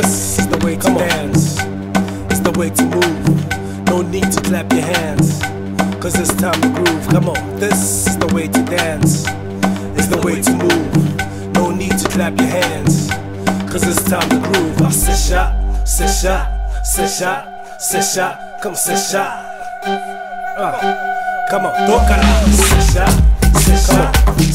This is the way to dance. It's the way to move. No need to clap your hands. Cause it's time to groove. Come on. This is the way to dance. It's the way to move. No need to clap your hands. Cause it's time to groove. I say shot, say shot, say shot, say shot. Come say shot. Uh, ah. come on. Don't cut out. Say shot, say shot.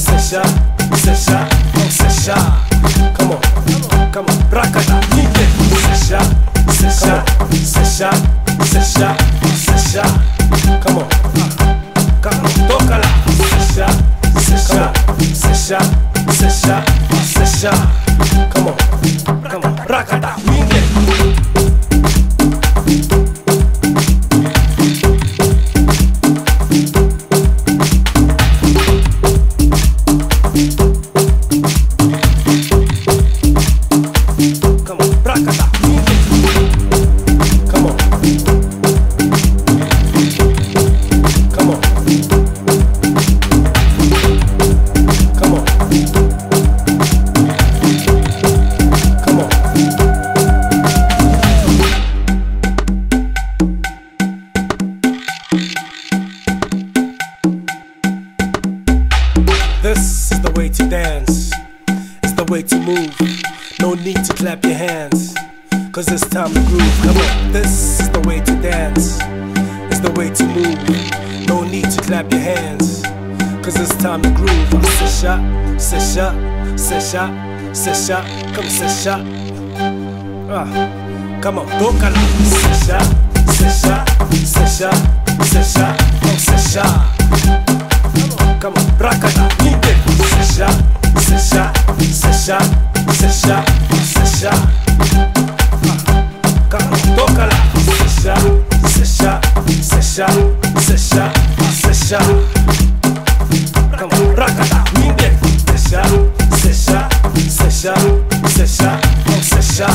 Dance. It's the way to move. No need to clap your hands. Cause it's time to groove. Come on. This is the way to dance. It's the way to move. No need to clap your hands. Cause it's time to groove. Say shot, say shot. Come shot. Ah, come on, say shot, say shot, say shot. Come shot. Come on, rakata. Sasha, Sasha, Sasha, Sasha, Sasha. Tócala. Sasha, Sasha, Sasha, Sasha, Sasha. Rakata, minde. Sasha, Sasha, Sasha, Sasha, Sasha.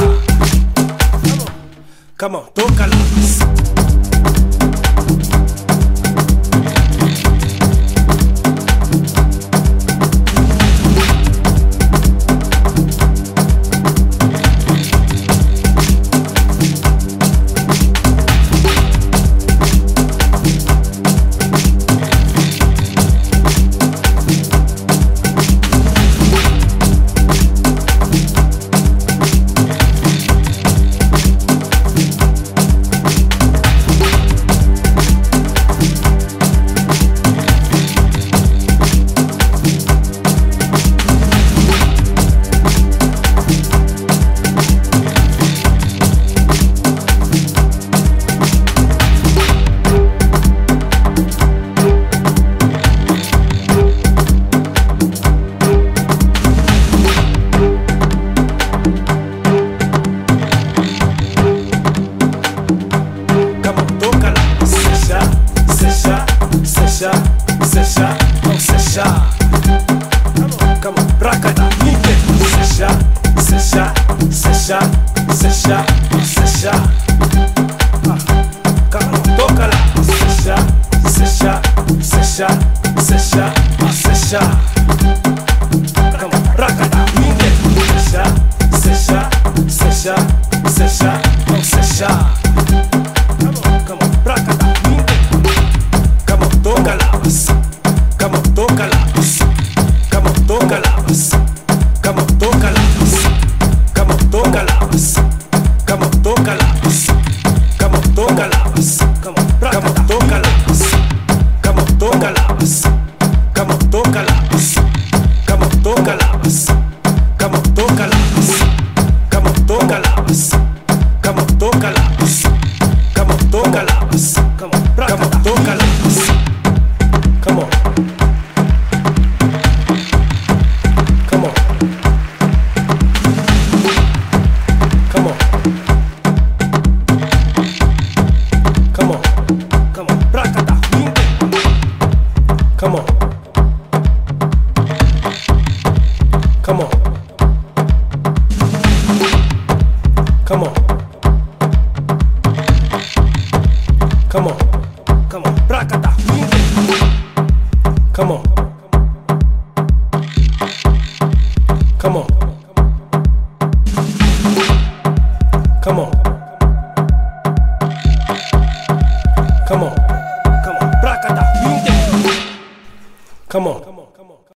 Come on, tócala. Sasha, Sasha. Ah, Tócala, Sasha, Sasha, Sasha, Sasha, Sasha. Rakata, Miguel, Sasha, Sasha, Sasha, Sasha, Sasha. toca-las, cama toca-las, cama toca lá, cama toca-las, cama toca-las. Come on. Come on. Come on. Come on. Come on. Bracata. Come on. Come on. Come on. Come on. Come on. Come on. Rakata. Come on. Come on. Come on.